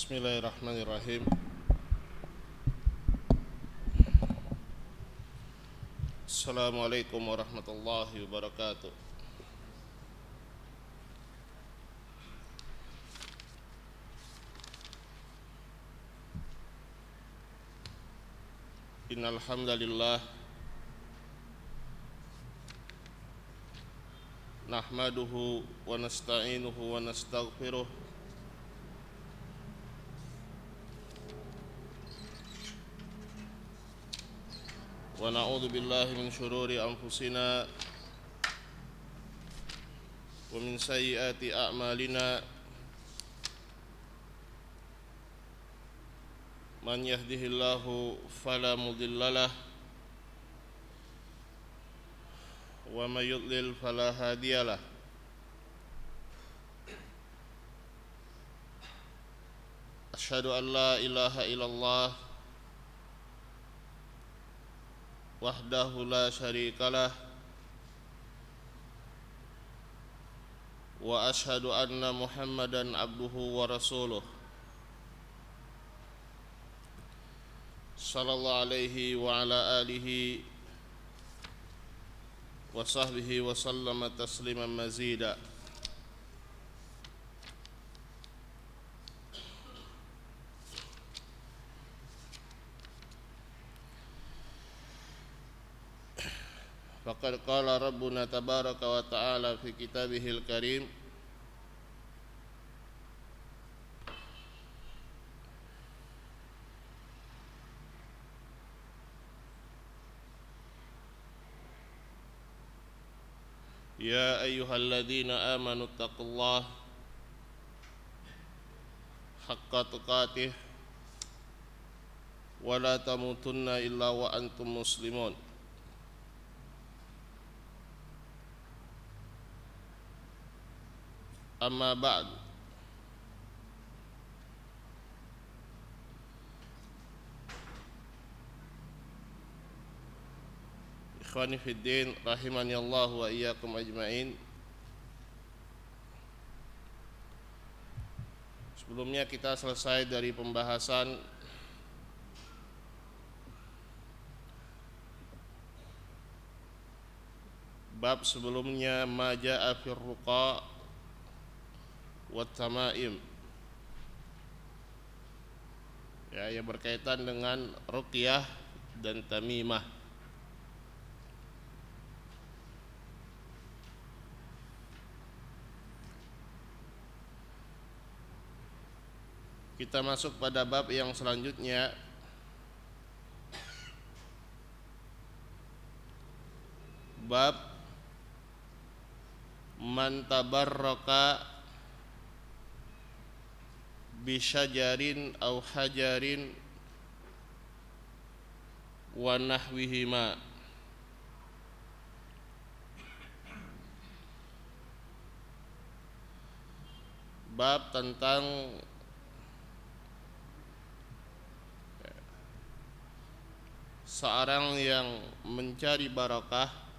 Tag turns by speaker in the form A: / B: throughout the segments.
A: Bismillahirrahmanirrahim. Assalamualaikum warahmatullahi wabarakatuh. Innal hamdalillah nahmaduhu wa nasta'inuhu wa nastaghfiruh ونعوذ بالله من شرور أنفسنا ومن سيئات أعمالنا من يهده الله فلا مضل له ومن يضلل فلا هادي له أشهد أن لا إله إلا الله وحده لا شريك له وأشهد أن محمدا عبده ورسوله. صلى الله عليه وعلى آله وصحبه وسلم تسليما مزيدا. فقد قال ربنا تبارك وتعالى في كتابه الكريم يا أيها الذين آمنوا اتقوا الله حق تقاته ولا تموتن إلا وأنتم مسلمون أما بعد إخواني في الدين رحمني الله وإياكم أجمعين Sebelumnya kita selesai dari pembahasan Bab sebelumnya Maja'a fir ruqa Wattamaim ya, yang berkaitan dengan ruqyah dan tamimah. Kita masuk pada bab yang selanjutnya. Bab man tabarraka bisyajarin au hajarin wa nahwihima. Bab tentang seorang yang mencari barakah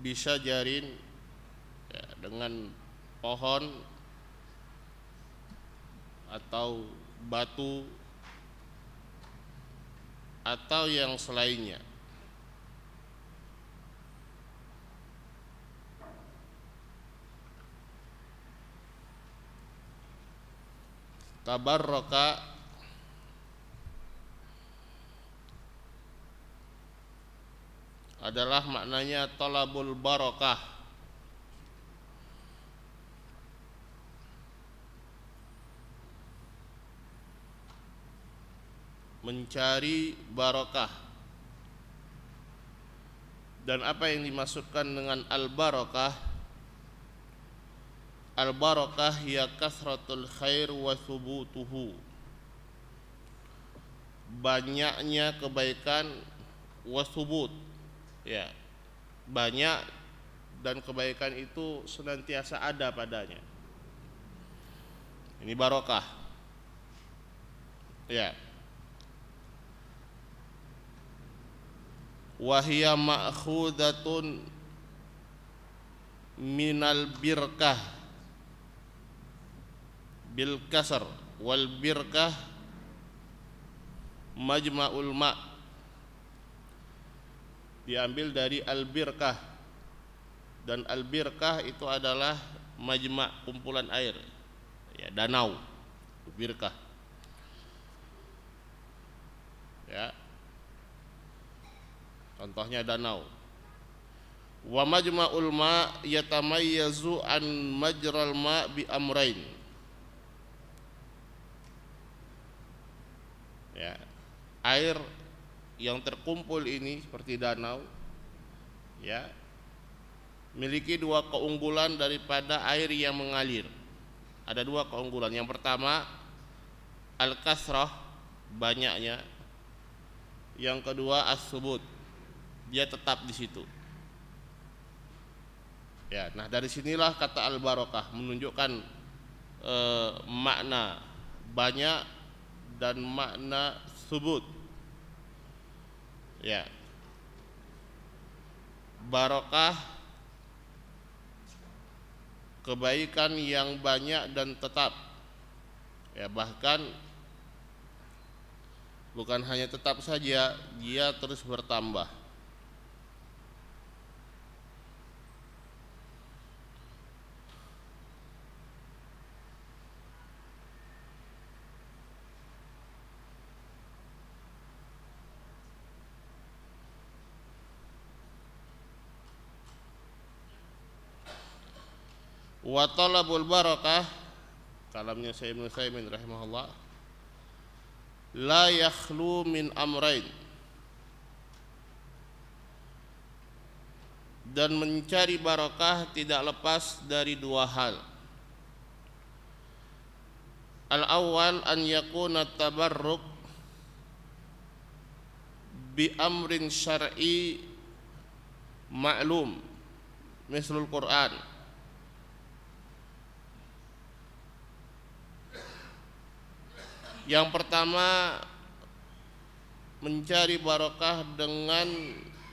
A: bisa jarin ya, dengan pohon atau batu atau yang selainnya. Tabarraka adalah maknanya talabul barakah mencari barakah dan apa yang dimaksudkan dengan al barakah al barakah ya kasratul khair wa thubutuhu. Banyaknya kebaikan wa ya. Banyak dan kebaikan itu senantiasa ada padanya. Ini barokah. Ya. Wahia ma'khudatun minal birkah. Bil kasar wal birkah majma'ul ma diambil dari al birkah dan al birkah itu adalah majma' kumpulan air. Ya danau birkah ya. Contohnya danau. Wa majma'ul ma yatamayyazu an majral ma bi amrain ya. Air yang terkumpul ini seperti danau ya miliki dua keunggulan daripada air yang mengalir. Ada dua keunggulan. Yang pertama al kasrah banyaknya. Yang kedua as-subut. Dia tetap di situ. Ya, nah dari sinilah kata al barokah menunjukkan e, makna banyak dan makna subut. Ya. Barokah kebaikan yang banyak dan tetap. Ya, bahkan bukan hanya tetap saja, dia terus bertambah. Wa talabul barakah kalamnya Syekh Ibnu Saimin rahimahullah la yakhlu min amrain dan mencari barakah tidak lepas dari dua hal. Al awal an yakuna tabarruk bi amrin syar'i ma'lum mislul Quran Yang pertama mencari barokah dengan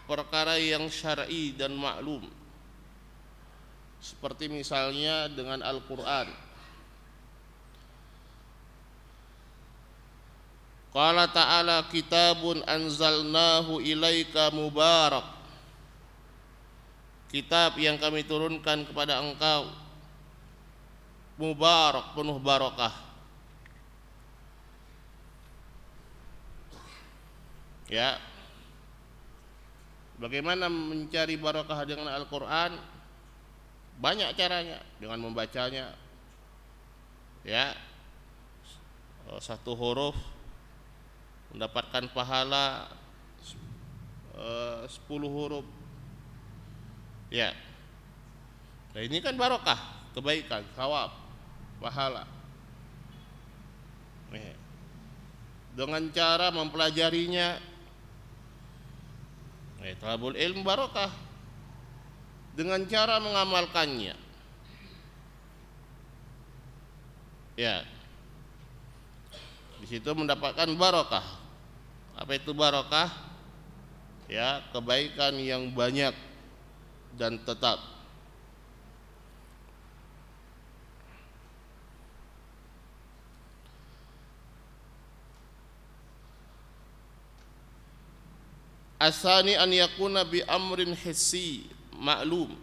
A: perkara yang syar'i dan maklum. Seperti misalnya dengan Al-Qur'an. Qala ta'ala kitabun anzalnahu ilaika mubarak. Kitab yang kami turunkan kepada engkau mubarak penuh barokah Ya. Bagaimana mencari barokah dengan Al-Qur'an? Banyak caranya dengan membacanya. Ya. Oh, satu huruf mendapatkan pahala uh, sepuluh huruf. Ya. Nah, ini kan barokah, kebaikan, sawab, pahala. Dengan cara mempelajarinya Eh, talabul ilmu barokah dengan cara mengamalkannya. Ya. Di situ mendapatkan barokah. Apa itu barokah? Ya, kebaikan yang banyak dan tetap. Asani an yakuna bi amrin hissi maklum.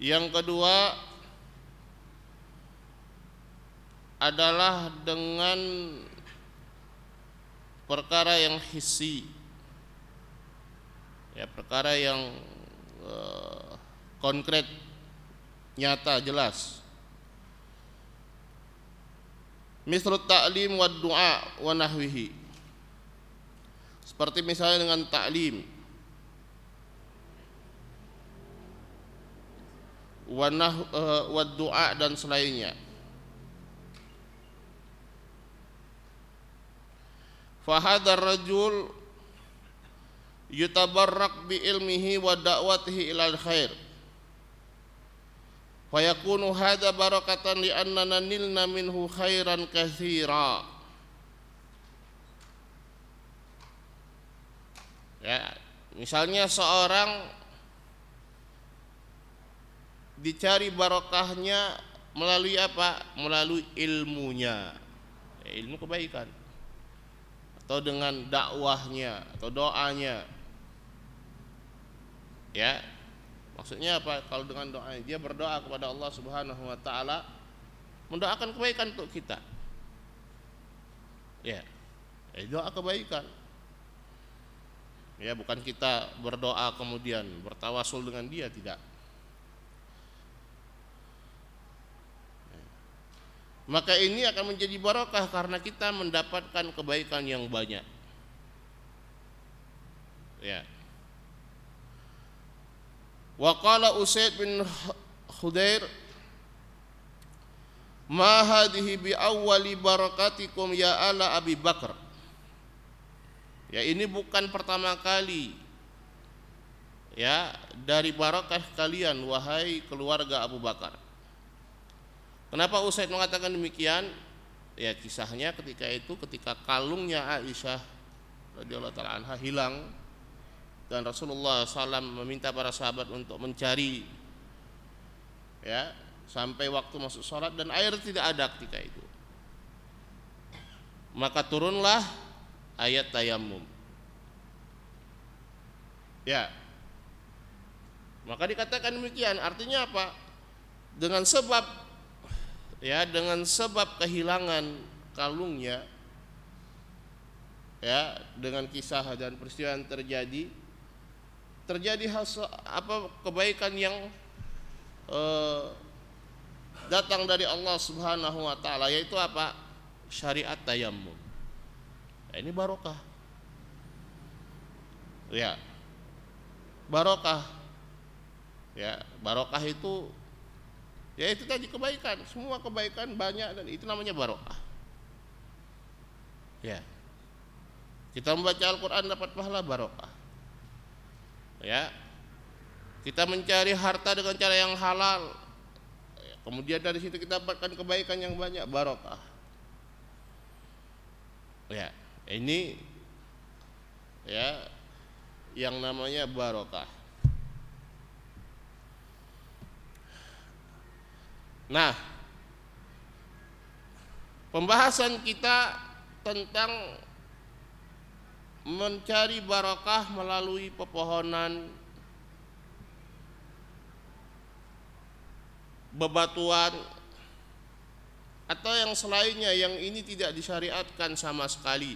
A: Yang kedua adalah dengan perkara yang hissi. Ya, perkara yang uh, konkret, nyata, jelas. Misal ta'lim wa du'a wa nahwihi. Seperti misalnya dengan ta'lim. Wa nah uh, wa du'a dan selainnya. Fa hadzal rajul yutabarrak bi ilmihi wa da'watihi ilal khair fayakunu hadza barakatan li annana nilna minhu khairan katsira Ya, misalnya seorang dicari barokahnya melalui apa? Melalui ilmunya. Ya, ilmu kebaikan. Atau dengan dakwahnya atau doanya. Ya. Maksudnya apa? Kalau dengan doa dia berdoa kepada Allah Subhanahu wa taala mendoakan kebaikan untuk kita. Ya. Eh, doa kebaikan ya bukan kita berdoa kemudian bertawasul dengan dia tidak maka ini akan menjadi barokah karena kita mendapatkan kebaikan yang banyak ya wa qala usaid bin khudair ma hadhihi bi awwali barakatikum ya ala abi bakr Ya ini bukan pertama kali ya dari barakah kalian wahai keluarga Abu Bakar. Kenapa Usaid mengatakan demikian? Ya kisahnya ketika itu ketika kalungnya Aisyah radhiyallahu taala anha hilang dan Rasulullah SAW meminta para sahabat untuk mencari ya sampai waktu masuk sholat dan air tidak ada ketika itu maka turunlah ayat tayamum. Ya. Maka dikatakan demikian, artinya apa? Dengan sebab ya, dengan sebab kehilangan kalungnya ya, dengan kisah dan peristiwa yang terjadi terjadi hal apa kebaikan yang eh, datang dari Allah Subhanahu wa taala yaitu apa? syariat tayamum. Nah, ini barokah. Ya. Barokah. Ya, barokah itu ya itu tadi kebaikan, semua kebaikan banyak dan itu namanya barokah. Ya. Kita membaca Al-Qur'an dapat pahala barokah. Ya. Kita mencari harta dengan cara yang halal. Ya, kemudian dari situ kita dapatkan kebaikan yang banyak barokah. Ya ini ya yang namanya barokah. Nah, pembahasan kita tentang mencari barokah melalui pepohonan bebatuan atau yang selainnya yang ini tidak disyariatkan sama sekali.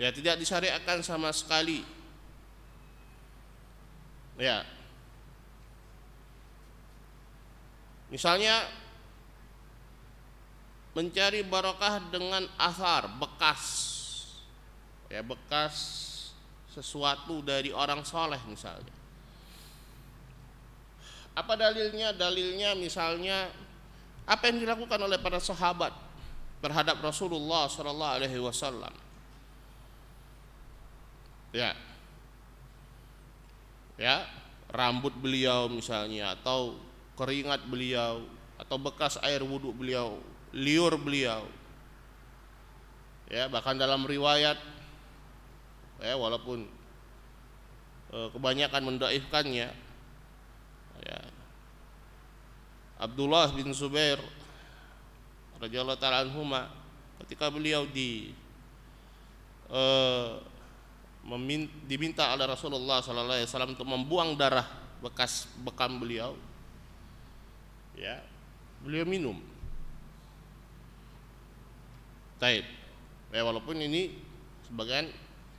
A: Ya tidak disyariatkan sama sekali. Ya. Misalnya mencari barokah dengan asar bekas. Ya bekas sesuatu dari orang soleh misalnya. Apa dalilnya? Dalilnya misalnya apa yang dilakukan oleh para sahabat terhadap Rasulullah Shallallahu Alaihi Wasallam? Ya. Ya rambut beliau misalnya atau keringat beliau atau bekas air wudhu beliau liur beliau. Ya bahkan dalam riwayat ya walaupun e, kebanyakan mendoifkannya ya. Abdullah bin Zubair radhiyallahu taala anhuma ketika beliau di e, diminta oleh Rasulullah sallallahu alaihi wasallam untuk membuang darah bekas bekam beliau ya beliau minum taib. Ya walaupun ini sebagian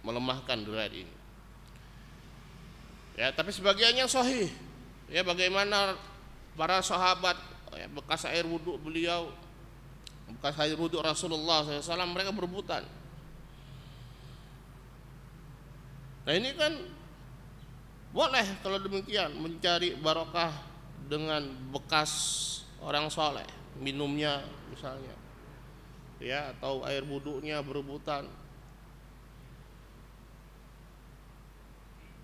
A: melemahkan riwayat ini. Ya tapi sebagiannya sahih. Ya bagaimana para sahabat ya, bekas air wudhu beliau bekas air wudhu Rasulullah SAW mereka berebutan. Nah ini kan boleh kalau demikian mencari barokah dengan bekas orang soleh minumnya misalnya ya atau air wudhunya berebutan.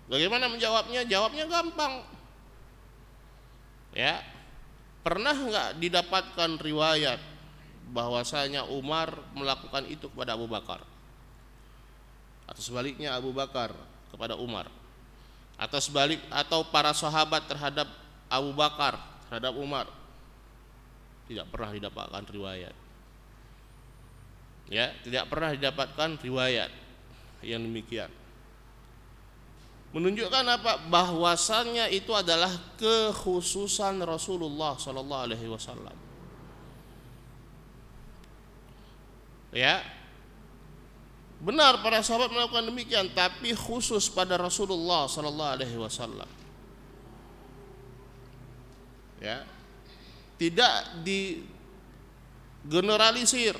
A: Bagaimana menjawabnya? Jawabnya gampang. Ya pernah nggak didapatkan riwayat bahwasanya Umar melakukan itu kepada Abu Bakar? Atau sebaliknya Abu Bakar kepada Umar? Atau sebalik atau para sahabat terhadap Abu Bakar terhadap Umar? Tidak pernah didapatkan riwayat ya tidak pernah didapatkan riwayat yang demikian. Menunjukkan apa? Bahwasannya itu adalah kekhususan Rasulullah Sallallahu Alaihi Wasallam. Ya. Benar para sahabat melakukan demikian tapi khusus pada Rasulullah Sallallahu Alaihi Wasallam. Ya. Tidak digeneralisir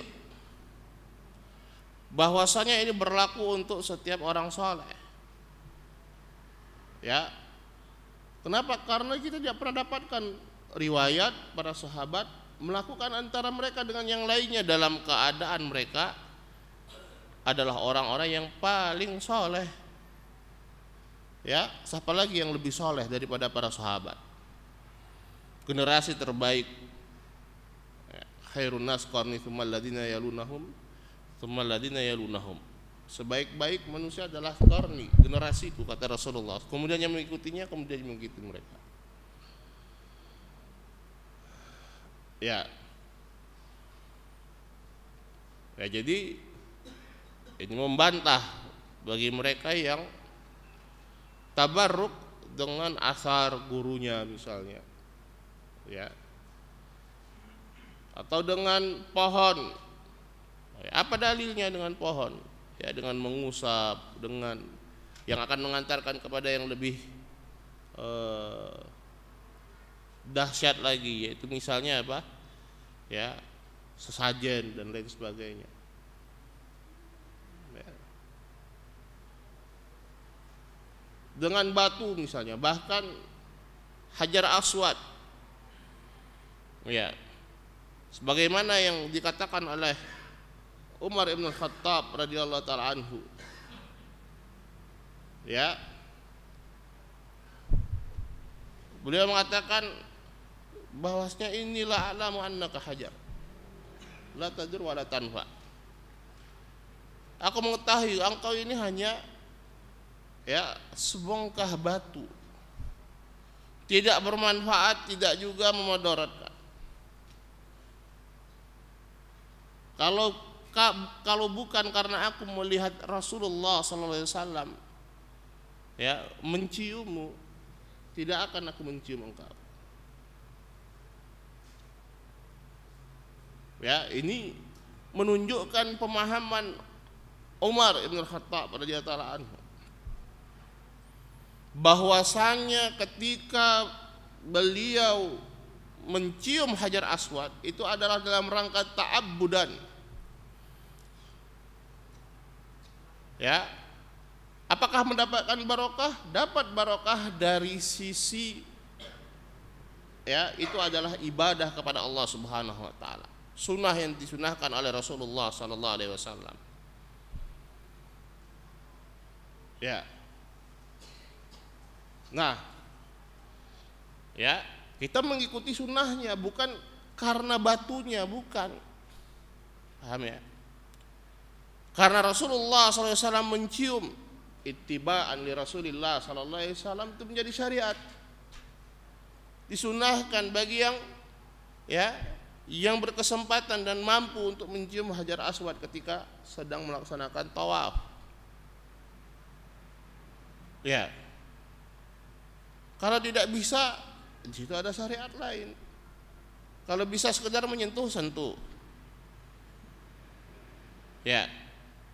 A: bahwasanya ini berlaku untuk setiap orang soleh. Ya. Kenapa? Karena kita tidak pernah dapatkan riwayat para sahabat melakukan antara mereka dengan yang lainnya dalam keadaan mereka adalah orang-orang yang paling soleh. Ya siapa lagi yang lebih soleh daripada para sahabat? Generasi terbaik. Ya, khairun nas qarni yalunahum thumma alladziina yalunahum. Sebaik-baik manusia adalah qarni generasiku kata Rasulullah. Kemudian yang mengikutinya kemudian mengikuti mereka. Ya. Ya jadi ini membantah bagi mereka yang tabarruk dengan asar gurunya misalnya. Ya. Atau dengan pohon apa dalilnya dengan pohon ya dengan mengusap dengan yang akan mengantarkan kepada yang lebih eh, dahsyat lagi yaitu misalnya apa ya sesajen dan lain sebagainya ya. dengan batu misalnya bahkan hajar aswad Ya. Sebagaimana yang dikatakan oleh Umar Ibn Khattab radhiyallahu taala anhu. Ya. Beliau mengatakan bahwasanya inilah alamu annaka hajar. La tadur wa la tanfa. Aku mengetahui engkau ini hanya ya sebongkah batu. Tidak bermanfaat, tidak juga memudaratkan. Kalau kalau bukan karena aku melihat Rasulullah SAW ya menciummu, tidak akan aku mencium engkau. Ya, ini menunjukkan pemahaman Umar Ibn Khattab radhiyallahu anhu bahwasanya ketika beliau mencium hajar aswad itu adalah dalam rangka ta'abbudan Ya. Apakah mendapatkan barokah? Dapat barokah dari sisi ya, itu adalah ibadah kepada Allah Subhanahu wa taala. Sunnah yang disunahkan oleh Rasulullah sallallahu alaihi wasallam. Ya. Nah, ya, kita mengikuti sunnahnya bukan karena batunya, bukan. Paham ya? Karena Rasulullah SAW mencium ittiba'an li Rasulullah SAW itu menjadi syariat. Disunahkan bagi yang ya yang berkesempatan dan mampu untuk mencium hajar aswad ketika sedang melaksanakan tawaf. Ya. Kalau tidak bisa, di ada syariat lain. Kalau bisa sekedar menyentuh, sentuh. Ya.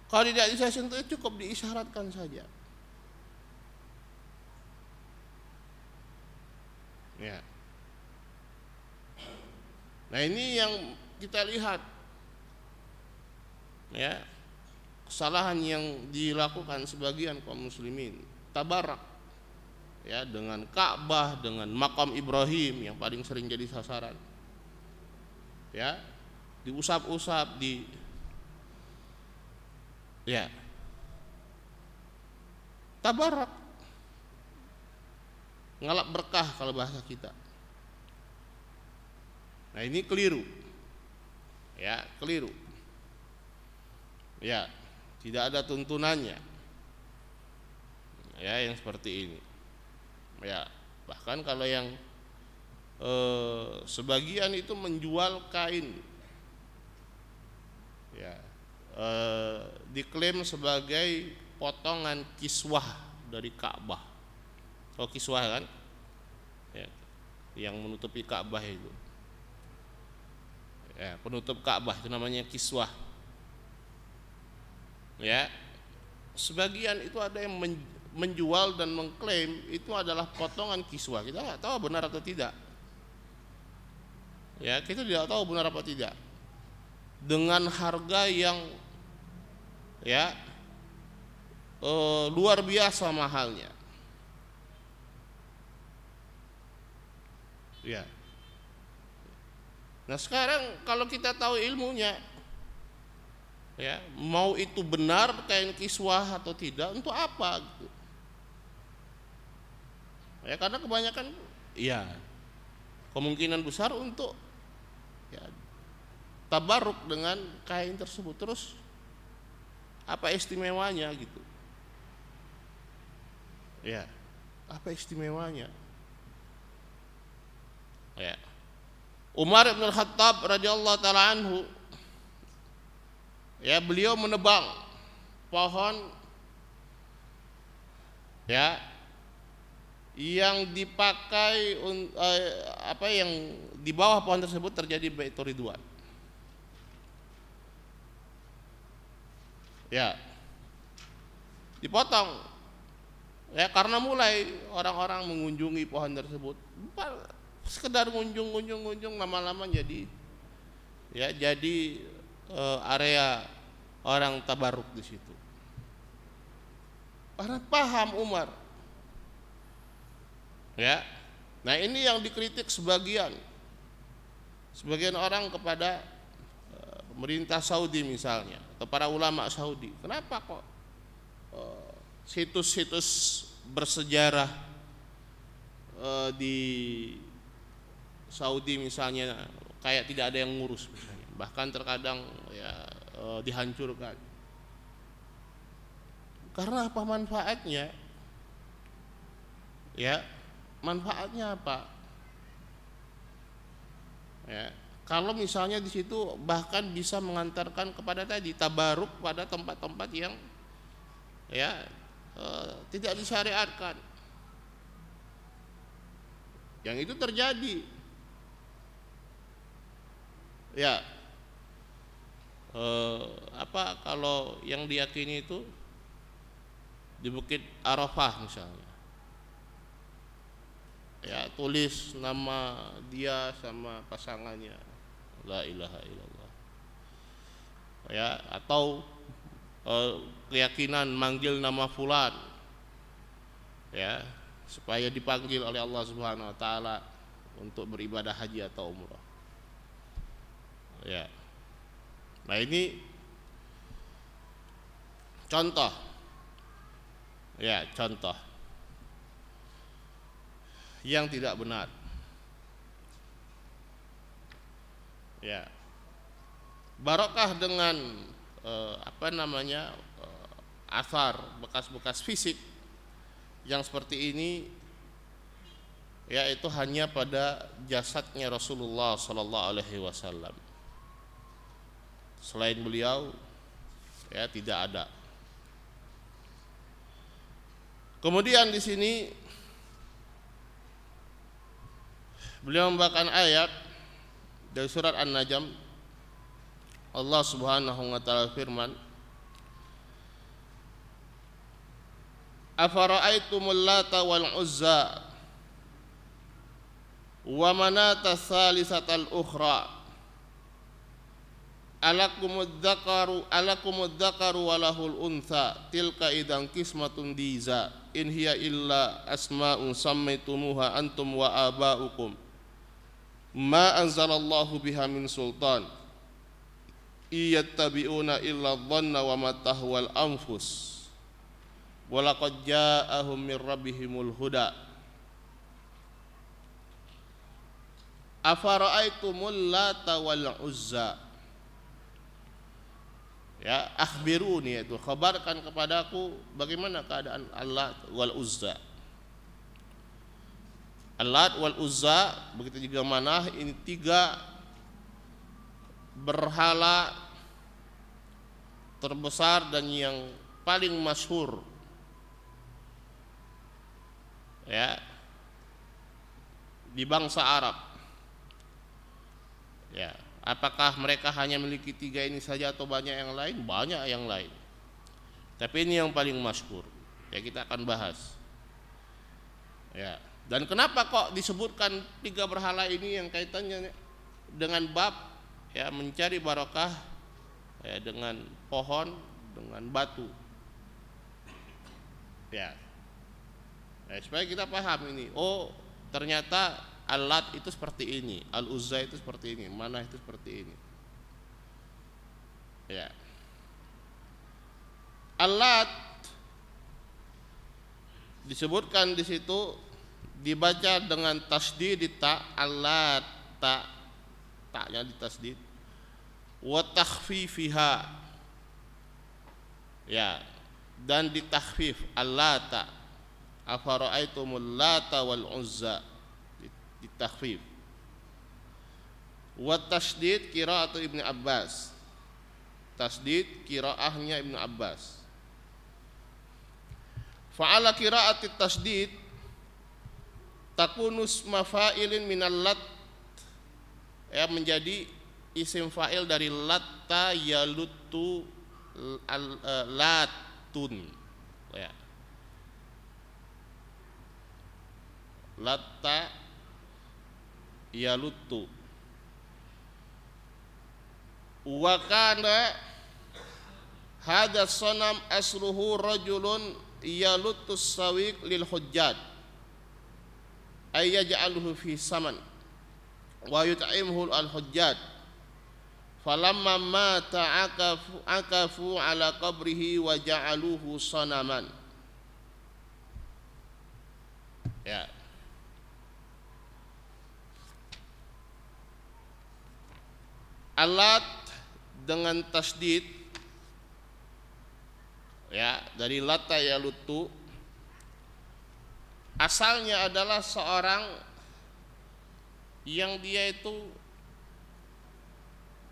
A: Kalau tidak bisa sentuh cukup diisyaratkan saja. Ya. Nah ini yang kita lihat. Ya. Kesalahan yang dilakukan sebagian kaum muslimin. Tabarak. Ya dengan Ka'bah dengan makam Ibrahim yang paling sering jadi sasaran. Ya. Diusap-usap di Ya. Tabarak. Ngalap berkah kalau bahasa kita. Nah, ini keliru. Ya, keliru. Ya, tidak ada tuntunannya. ya yang seperti ini ya bahkan kalau yang eh, sebagian itu menjual kain ya eh, diklaim sebagai potongan kiswah dari Ka'bah. Oh kiswah kan? Ya, yang menutupi Ka'bah itu. Ya penutup Ka'bah itu namanya kiswah. Ya sebagian itu ada yang menjual dan mengklaim itu adalah potongan kiswah. Kita nggak tahu benar atau tidak. Ya kita tidak tahu benar apa tidak. Dengan harga yang ya. E, luar biasa mahalnya. Ya. Nah sekarang kalau kita tahu ilmunya ya mau itu benar kain kiswah atau tidak untuk apa gitu? Ya karena kebanyakan ya kemungkinan besar untuk ya tabaruk dengan kain tersebut. Terus apa istimewanya gitu. Ya. Apa istimewanya? Ya. Umar bin Khattab radhiyallahu taala anhu ya beliau menebang pohon ya yang dipakai uh, apa yang di bawah pohon tersebut terjadi baitur ridwan ya dipotong ya karena mulai orang-orang mengunjungi pohon tersebut sekedar ngunjung-ngunjung-ngunjung lama-lama jadi ya jadi uh, area orang tabaruk di situ. Karena paham Umar. Ya. Nah, ini yang dikritik sebagian sebagian orang kepada uh, pemerintah Saudi misalnya atau para ulama Saudi. Kenapa kok uh, situs-situs bersejarah uh, di Saudi misalnya kayak tidak ada yang ngurus misalnya. Bahkan terkadang ya e, dihancurkan. Karena apa manfaatnya? Ya, manfaatnya apa? Ya, kalau misalnya di situ bahkan bisa mengantarkan kepada tadi tabaruk pada tempat-tempat yang ya e, tidak disyariatkan. Yang itu terjadi. Ya, eh, apa kalau yang diyakini itu di Bukit Arafah misalnya ya tulis nama dia sama pasangannya la ilaha illallah. Ya atau eh, keyakinan manggil nama fulan. Ya supaya dipanggil oleh Allah Subhanahu wa taala untuk beribadah haji atau umrah. Ya. Nah ini contoh, ya contoh. Yang tidak benar. Ya, barokah dengan eh, apa namanya eh, asar bekas-bekas fisik yang seperti ini yaitu hanya pada jasadnya Rasulullah Sallallahu Alaihi Wasallam selain beliau ya tidak ada. Kemudian di sini beliau membacakan ayat dari surat An-Najm Allah Subhanahu wa taala firman Afara'aitumul lata wal uzza wa manata salisatal ukhra alakumud dzakaru alakumud dzakaru walahul untha tilka idan kismatun diza in hiya illa asma'un sammaitumuha antum wa aba'ukum ma anzalallahu biha min sultan. Iyattabi'una illa dhanna wa ma tahwal anfus. Walaqad ja'ahum min rabbihimul huda. Afara'aitumul lata wal uzza? Ya akhbiruni itu khabarkan kepadaku bagaimana keadaan Allah wal Uzza Allah wal Uzza begitu juga Manah ini tiga berhala terbesar dan yang paling masyhur. Ya. Di bangsa Arab. Ya. Apakah mereka hanya memiliki tiga ini saja atau banyak yang lain? Banyak yang lain. Tapi ini yang paling masyhur. Ya kita akan bahas. Ya dan kenapa kok disebutkan tiga berhala ini yang kaitannya dengan bab ya mencari barokah ya dengan pohon dengan batu? Ya. Nah, supaya kita paham ini. Oh ternyata alat itu seperti ini al uzza itu seperti ini mana itu seperti ini. Ya. Alat disebutkan di situ dibaca dengan tasdid ta alat tak taknya di tasdid. Wa takhfifiha. Ya dan ditakhfif allata afara'aitumul lata wal uzza. Ditakhfif wa tasdid qiraatu ibnu abbas. Tasdid qiraahnya ibnu abbas. Fa'ala qiraati tasdid takunus mafa'ilin minal lat. Ya menjadi isim fa'il dari latta yalutu eh, latun. Ya. Latta yalutu wa kana hada sanam asruhu rajulun yalutus sawiq lil hujjad ay yaj'aluhu fi saman wa yut'imhu al hujjad falamma mata akafu akafu ala qabrihi wa ja'aluhu sanaman ya. Alat dengan tasdid ya dari lata ya lutu asalnya adalah seorang yang dia itu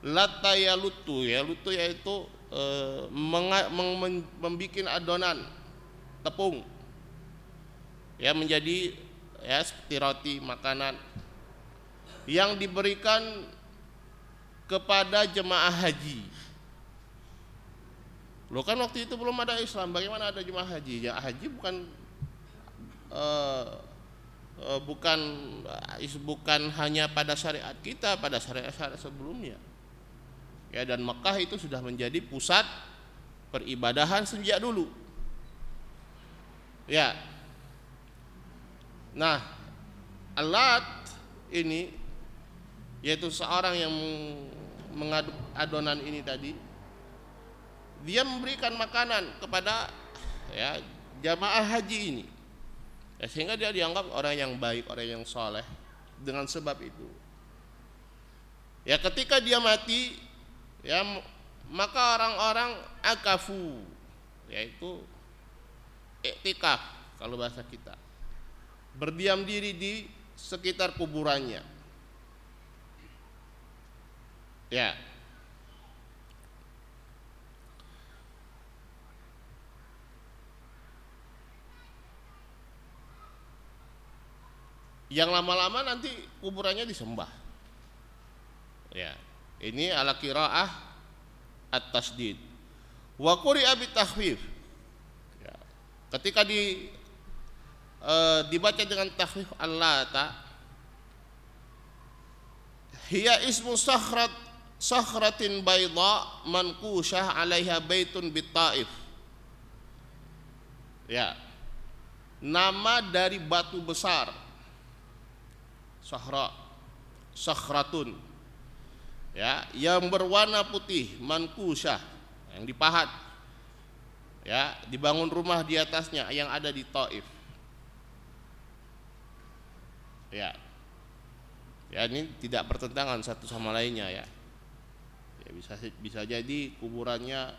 A: lata ya lutu ya. Lutu yaitu e, membuat adonan tepung. Ya menjadi ya seperti roti makanan yang diberikan kepada jemaah haji. Lo kan waktu itu belum ada Islam. Bagaimana ada jemaah haji? Ya haji bukan uh, uh, bukan bukan hanya pada syariat kita pada syariat-syariat sebelumnya. Ya dan Mekah itu sudah menjadi pusat peribadahan sejak dulu. Ya. Nah alat ini yaitu seorang yang mengaduk adonan ini tadi dia memberikan makanan kepada ya jamaah haji ini ya, sehingga dia dianggap orang yang baik orang yang soleh. Dengan sebab itu. Ya ketika dia mati ya maka orang-orang akafu yaitu iktikaf kalau bahasa kita. Berdiam diri di sekitar kuburannya. Ya yang lama-lama nanti kuburannya disembah ya ini ala qiraah at-tasdid. Wa quri'a tahfif. Ya. Ketika di e, dibaca dengan tahfif Allah ta hiya ismu sakhrat sakhratin bayda manqushah 'alaiha baitun bitaif. Ya. Nama dari batu besar. Sahra. Sakhratun ya yang berwarna putih mankusah yang dipahat ya dibangun rumah di atasnya yang ada di Taif ya ya ini tidak bertentangan satu sama lainnya ya Ya, bisa bisa jadi kuburannya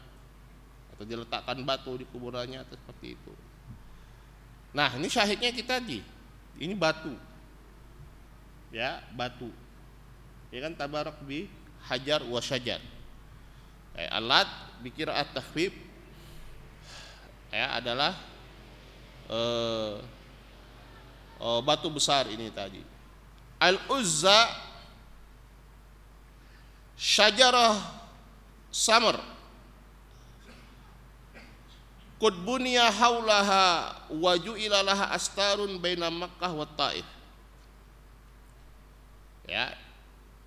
A: atau diletakkan batu di kuburannya atau seperti itu. Nah, ini syahidnya kita di ini batu. Ya, batu. Ya kan tabarak bi hajar wa syajar. Eh, alat at takhfif ya adalah eh, oh, batu besar ini tadi. Al-Uzza syajarah samar buniya haulaha wa astarun baina Makkah wa Taif. Ya.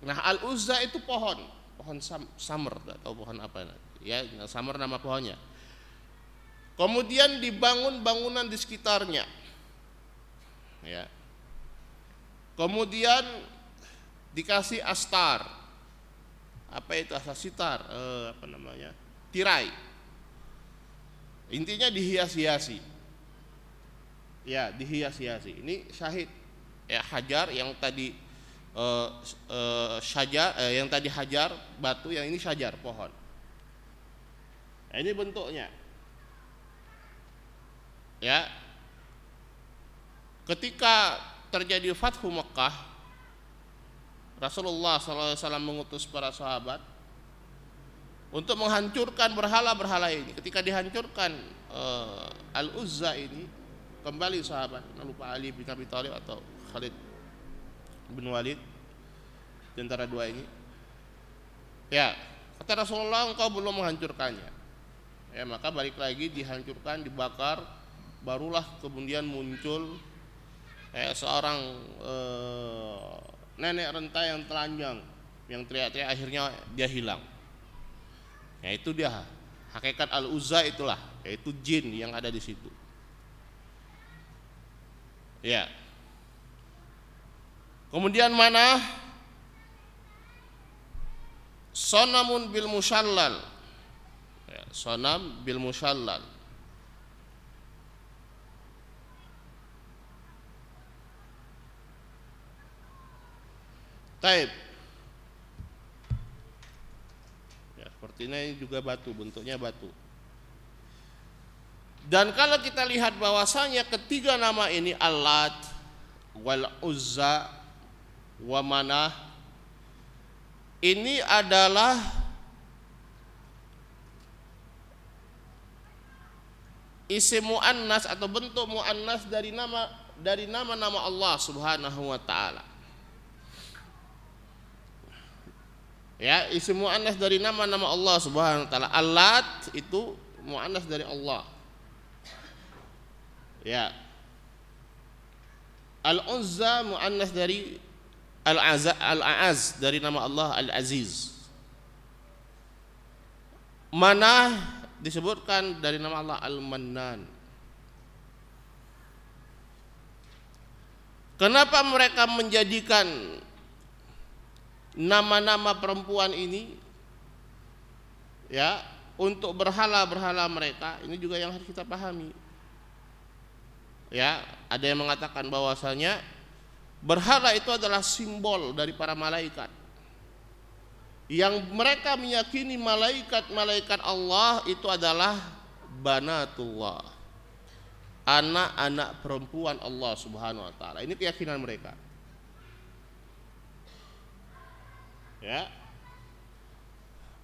A: Nah, Al-Uzza itu pohon, pohon sam samar atau pohon apa ya, samar nama pohonnya. Kemudian dibangun bangunan di sekitarnya. Ya. Kemudian dikasih astar. Apa itu astar sitar? Eh, apa namanya? Tirai Intinya dihias-hiasi. Ya, dihias-hiasi. Ini syahid ya hajar yang tadi uh, syajar uh, yang tadi hajar batu, yang ini syajar pohon. Nah, ini bentuknya. Ya. Ketika terjadi Fathu Mekah, Rasulullah SAW mengutus para sahabat untuk menghancurkan berhala-berhala ini. Ketika dihancurkan uh, Al-Uzza ini, kembali sahabat, lupa Ali bin Abi Thalib atau Khalid bin Walid di antara dua ini. Ya, kata Rasulullah engkau belum menghancurkannya. Ya, maka balik lagi dihancurkan, dibakar, barulah kemudian muncul eh, seorang eh, nenek renta yang telanjang yang teriak-teriak akhirnya dia hilang Ya itu dia hakikat al-uzza itulah yaitu jin yang ada di situ. Ya. Kemudian mana? Sonamun bil musyallal. Ya, sonam bil musyallal. Taib. Ini juga batu, bentuknya batu. Dan kalau kita lihat bahwasanya ketiga nama ini Alat, Wal Uzza, Wa Manah ini adalah isi muannas atau bentuk muannas dari nama dari nama-nama Allah Subhanahu wa taala. Ya, isim muannas dari nama-nama Allah Subhanahu wa taala. Alat itu muannas dari Allah. Ya. Al-Uzza muannas dari Al-A'az dari nama Allah Al-Aziz. Mana disebutkan dari nama Allah Al-Mannan. Kenapa mereka menjadikan nama-nama perempuan ini ya untuk berhala-berhala mereka ini juga yang harus kita pahami ya ada yang mengatakan bahwasanya berhala itu adalah simbol dari para malaikat yang mereka meyakini malaikat-malaikat Allah itu adalah banatullah anak-anak perempuan Allah Subhanahu wa taala ini keyakinan mereka Ya.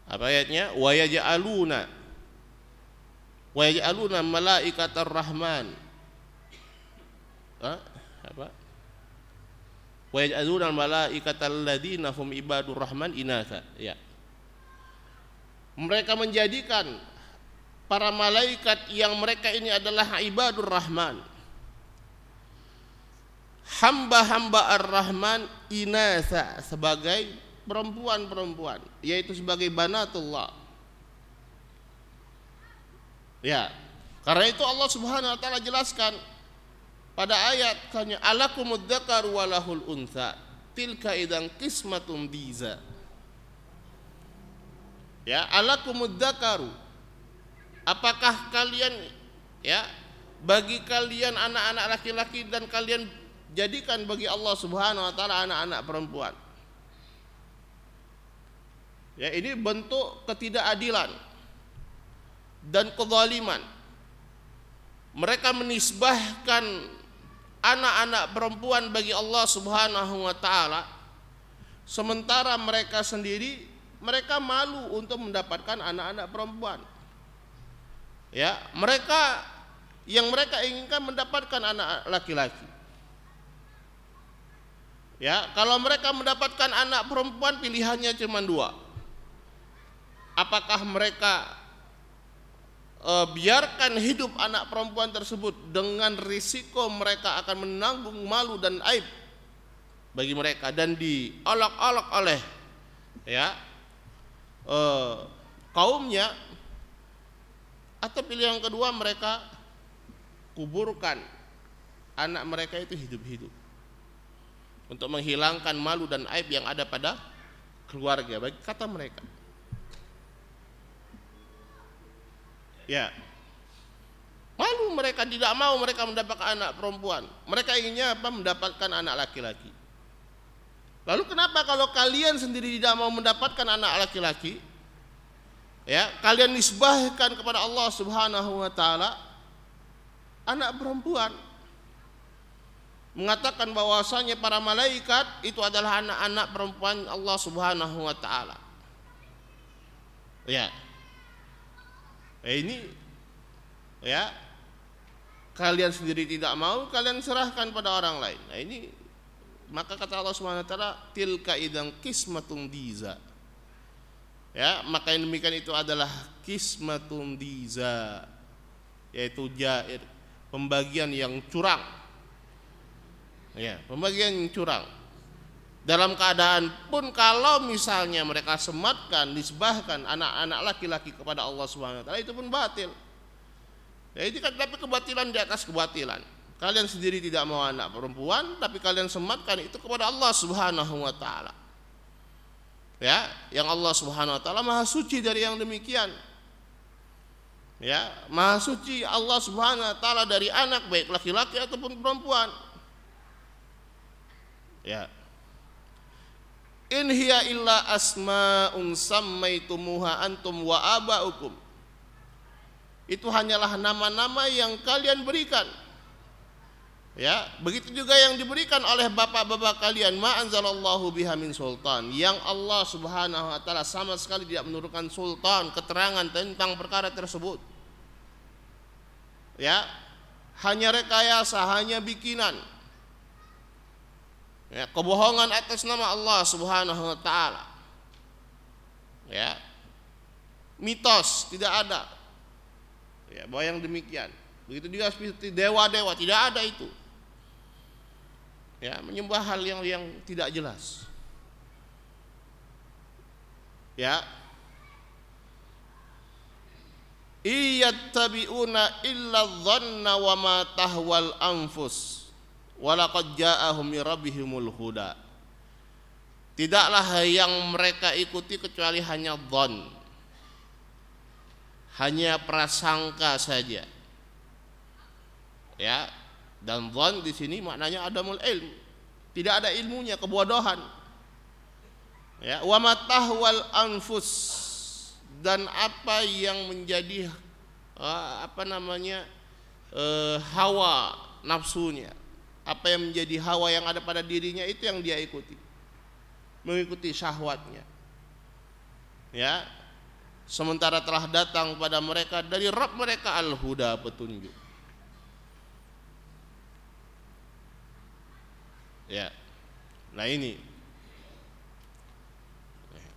A: Apa ayatnya? Wa yaj'aluna wa yaj'aluna malaikatar rahman. Ha? Apa? Wa yaj'aluna malaikatal ladzina hum ibadur rahman inatha. Ya. Mereka menjadikan para malaikat yang mereka ini adalah ibadur rahman hamba-hamba ar-rahman inasa sebagai perempuan-perempuan yaitu sebagai banatullah ya karena itu Allah Subhanahu wa taala jelaskan pada ayat kanya alakumud dzakar walahul untha? Tilka idang qismatun diza. Ya alakumud dzakaru? Apakah kalian ya bagi kalian anak-anak laki-laki dan kalian jadikan bagi Allah Subhanahu wa taala anak-anak perempuan? Ya, ini bentuk ketidakadilan dan kezaliman. Mereka menisbahkan anak-anak perempuan bagi Allah Subhanahu wa taala sementara mereka sendiri mereka malu untuk mendapatkan anak-anak perempuan. Ya, mereka yang mereka inginkan mendapatkan anak laki-laki. Ya, kalau mereka mendapatkan anak perempuan pilihannya cuma dua. Apakah mereka e, biarkan hidup anak perempuan tersebut dengan risiko mereka akan menanggung malu dan aib bagi mereka dan diolok-olok oleh ya e, kaumnya. Atau pilihan kedua mereka kuburkan anak mereka itu hidup-hidup untuk menghilangkan malu dan aib yang ada pada keluarga bagi kata mereka ya. Malu mereka tidak mau mereka mendapatkan anak perempuan. Mereka inginnya apa? Mendapatkan anak laki-laki. Lalu kenapa kalau kalian sendiri tidak mau mendapatkan anak laki-laki? Ya kalian nisbahkan kepada Allah Subhanahu wa taala anak perempuan. Mengatakan bahwasanya para malaikat itu adalah anak-anak perempuan Allah Subhanahu wa taala. Ya. Eh, ini ya kalian sendiri tidak mau kalian serahkan pada orang lain. Nah ini maka kata Allah Subhanahu wa taala tilka idang kismatun diza. Ya, maka yang demikian itu adalah kismatun diza yaitu jair pembagian yang curang. Ya, pembagian yang curang. Dalam keadaan pun kalau misalnya mereka sematkan, nisbahkan anak-anak laki-laki kepada Allah Subhanahu itu pun batil. Ya itu kan tapi kebatilan di atas kebatilan. Kalian sendiri tidak mau anak perempuan tapi kalian sematkan itu kepada Allah Subhanahu wa. Ya, yang Allah Subhanahu wa taala Maha suci dari yang demikian ya maha suci Allah subhanahu wa ta'ala dari anak baik laki-laki ataupun perempuan ya in hiya illa asma'un sammaitumuha antum wa aba'ukum. Itu hanyalah nama-nama yang kalian berikan. Ya begitu juga yang diberikan oleh bapak-bapak kalian. Ma anzalallahu biha min sultan. Yang Allah Subhanahu wa taala sama sekali tidak menurunkan sultan keterangan tentang perkara tersebut. Ya hanya rekayasa hanya bikinan ya kebohongan atas nama Allah Subhanahu wa taala. Ya. Mitos tidak ada. Ya bahwa yang demikian. Begitu juga seperti dewa-dewa tidak ada itu. Ya menyembah hal yang yang tidak jelas. Ya. Iyattabi'una illa dhanna wa ma tahwal anfus walaqad ja'ahum rabbihimul huda. Tidaklah yang mereka ikuti kecuali hanya dhon hanya prasangka saja. Ya dan dhon di sini maknanya adamul ilm. Tidak ada ilmunya kebodohan. Ya wa ma tahwal anfus. Dan apa yang menjadi uh, apa namanya uh, hawa nafsunya apa yang menjadi hawa yang ada pada dirinya itu yang dia ikuti. Mengikuti syahwatnya. Ya. Sementara telah datang pada mereka dari Rabb mereka al-huda petunjuk. Ya. Nah ini.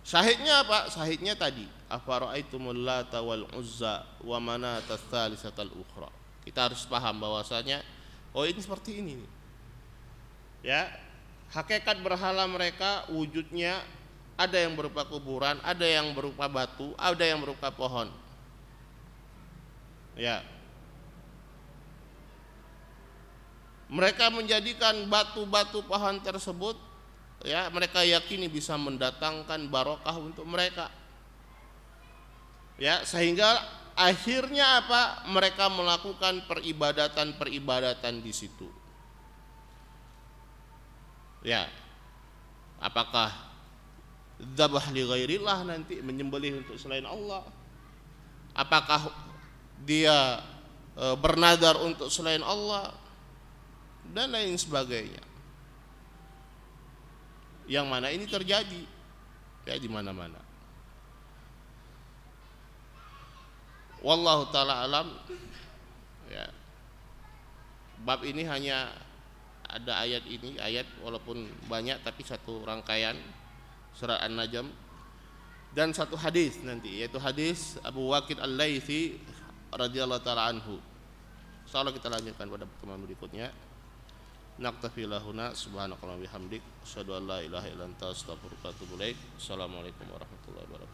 A: Syahidnya apa? Syahidnya tadi. Afara'aitumul lata wal uzza wa manata tsalisatal ukhra. Kita harus paham bahwasanya oh ini seperti ini Ya, hakikat berhala mereka wujudnya ada yang berupa kuburan, ada yang berupa batu, ada yang berupa pohon. Ya. Mereka menjadikan batu-batu pohon tersebut ya mereka yakini bisa mendatangkan barokah untuk mereka ya sehingga akhirnya apa mereka melakukan peribadatan-peribadatan di situ ya. Apakah dzabah li ghairillah nanti menyembelih untuk selain Allah? Apakah dia e, bernadar untuk selain Allah? Dan lain sebagainya. Yang mana ini terjadi? Ya di mana-mana. Wallahu taala alam. Ya. Bab ini hanya ada ayat ini ayat walaupun banyak tapi satu rangkaian surat An-Najm dan satu hadis nanti yaitu hadis Abu Waqid Al-Laitsi radhiyallahu taala anhu. Insyaallah kita lanjutkan pada pertemuan berikutnya. Naktafi lahuna subhanakallahumma bihamdik asyhadu an la ilaha illa anta astaghfiruka wa atubu ilaik. Assalamualaikum warahmatullahi wabarakatuh.